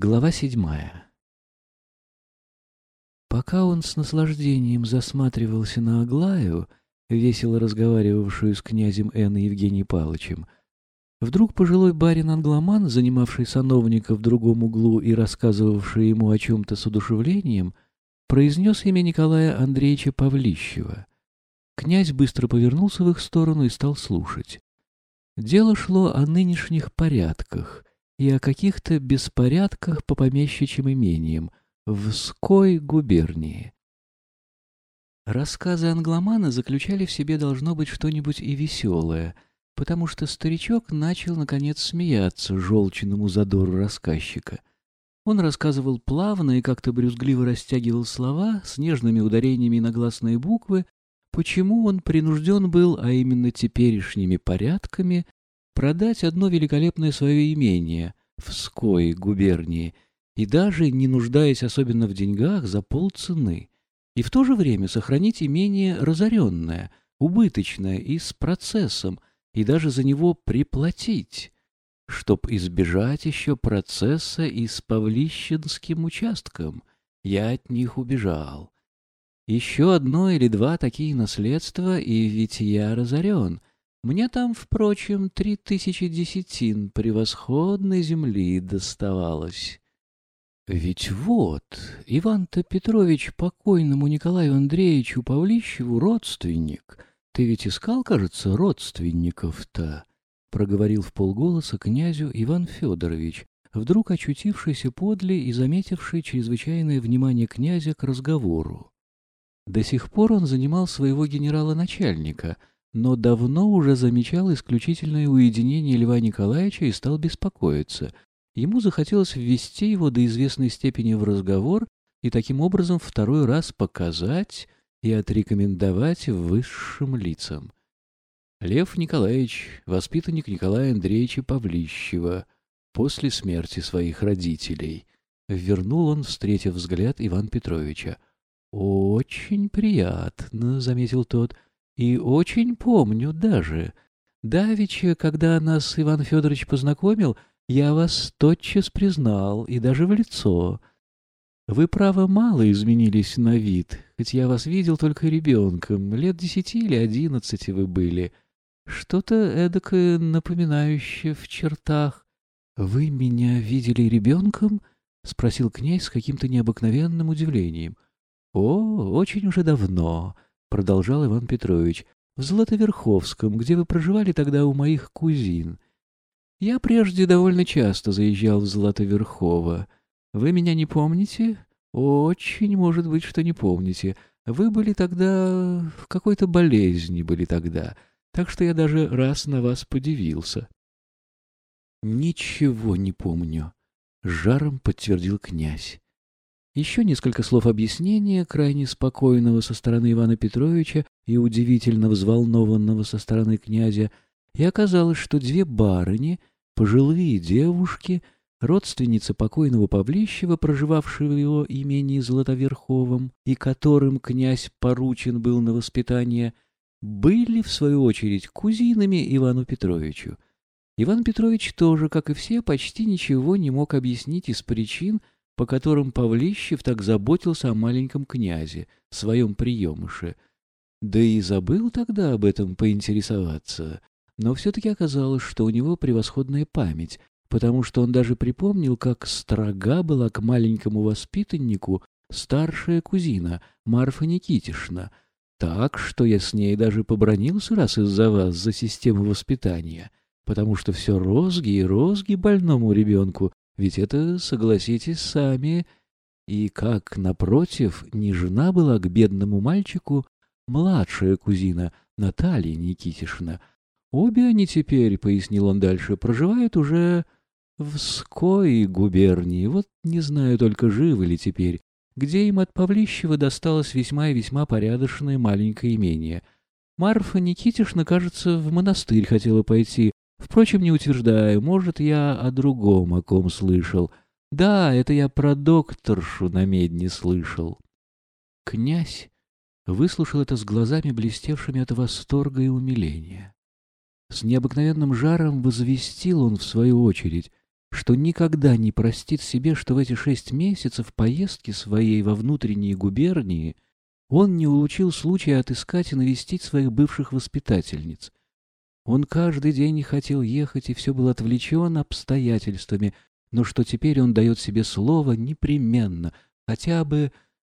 Глава седьмая Пока он с наслаждением засматривался на Аглаю, весело разговаривавшую с князем Н. Евгением Павловичем, вдруг пожилой барин-англоман, занимавший сановника в другом углу и рассказывавший ему о чем-то с удушевлением, произнес имя Николая Андреевича Павлищева. Князь быстро повернулся в их сторону и стал слушать. Дело шло о нынешних порядках и о каких-то беспорядках по помещичьим имениям в Ской губернии. Рассказы англомана заключали в себе должно быть что-нибудь и веселое, потому что старичок начал, наконец, смеяться желчному задору рассказчика. Он рассказывал плавно и как-то брюзгливо растягивал слова с нежными ударениями на гласные буквы, почему он принужден был, а именно теперешними порядками, продать одно великолепное свое имение в Ской губернии и даже, не нуждаясь особенно в деньгах, за полцены, и в то же время сохранить имение разоренное, убыточное и с процессом, и даже за него приплатить, чтоб избежать еще процесса и с Павлищенским участком. Я от них убежал. Еще одно или два такие наследства, и ведь я разорен, мне там, впрочем, три тысячи десятин превосходной земли доставалось. Ведь вот, Иван-то Петрович покойному Николаю Андреевичу Павлищеву родственник. Ты ведь искал, кажется, родственников-то? Проговорил в полголоса князю Иван Федорович, вдруг очутившийся подле и заметивший чрезвычайное внимание князя к разговору. До сих пор он занимал своего генерала-начальника — но давно уже замечал исключительное уединение Льва Николаевича и стал беспокоиться. Ему захотелось ввести его до известной степени в разговор и таким образом второй раз показать и отрекомендовать высшим лицам. Лев Николаевич, воспитанник Николая Андреевича Павлищева, после смерти своих родителей, вернул он, встретив взгляд Ивана Петровича. «Очень приятно», — заметил тот, — и очень помню даже. Давеча, когда нас Иван Федорович познакомил, я вас тотчас признал, и даже в лицо. Вы, право, мало изменились на вид, хоть я вас видел только ребенком, лет десяти или одиннадцати вы были. Что-то эдакое напоминающее в чертах. — Вы меня видели ребенком? — спросил князь с каким-то необыкновенным удивлением. — О, очень уже давно. — продолжал Иван Петрович, — в Златоверховском, где вы проживали тогда у моих кузин. Я прежде довольно часто заезжал в Златоверхово. Вы меня не помните? Очень может быть, что не помните. Вы были тогда... в какой-то болезни были тогда, так что я даже раз на вас подивился. Ничего не помню, — жаром подтвердил князь. Еще несколько слов объяснения, крайне спокойного со стороны Ивана Петровича и удивительно взволнованного со стороны князя, и оказалось, что две барыни, пожилые девушки, родственницы покойного Павлищева, проживавшие в его имении Златоверховом, и которым князь поручен был на воспитание, были, в свою очередь, кузинами Ивану Петровичу. Иван Петрович тоже, как и все, почти ничего не мог объяснить из причин, по которым Павлищев так заботился о маленьком князе, своем приемыше. Да и забыл тогда об этом поинтересоваться. Но все-таки оказалось, что у него превосходная память, потому что он даже припомнил, как строга была к маленькому воспитаннику старшая кузина Марфа Никитишна, так, что я с ней даже побронился раз из-за вас за систему воспитания, потому что все розги и розги больному ребенку ведь это, согласитесь сами, и как, напротив, не жена была к бедному мальчику младшая кузина Наталья Никитишна. Обе они теперь, — пояснил он дальше, — проживают уже в Ской губернии. Вот не знаю только, живы ли теперь, где им от Павлищева досталось весьма и весьма порядочное маленькое имение. Марфа Никитишна, кажется, в монастырь хотела пойти, Впрочем, не утверждаю, может, я о другом о ком слышал. Да, это я про докторшу на медне слышал. Князь выслушал это с глазами, блестевшими от восторга и умиления. С необыкновенным жаром возвестил он, в свою очередь, что никогда не простит себе, что в эти шесть месяцев поездки своей во внутренние губернии он не улучил случая отыскать и навестить своих бывших воспитательниц. Он каждый день хотел ехать, и все был отвлечен обстоятельствами, но что теперь он дает себе слово непременно, хотя бы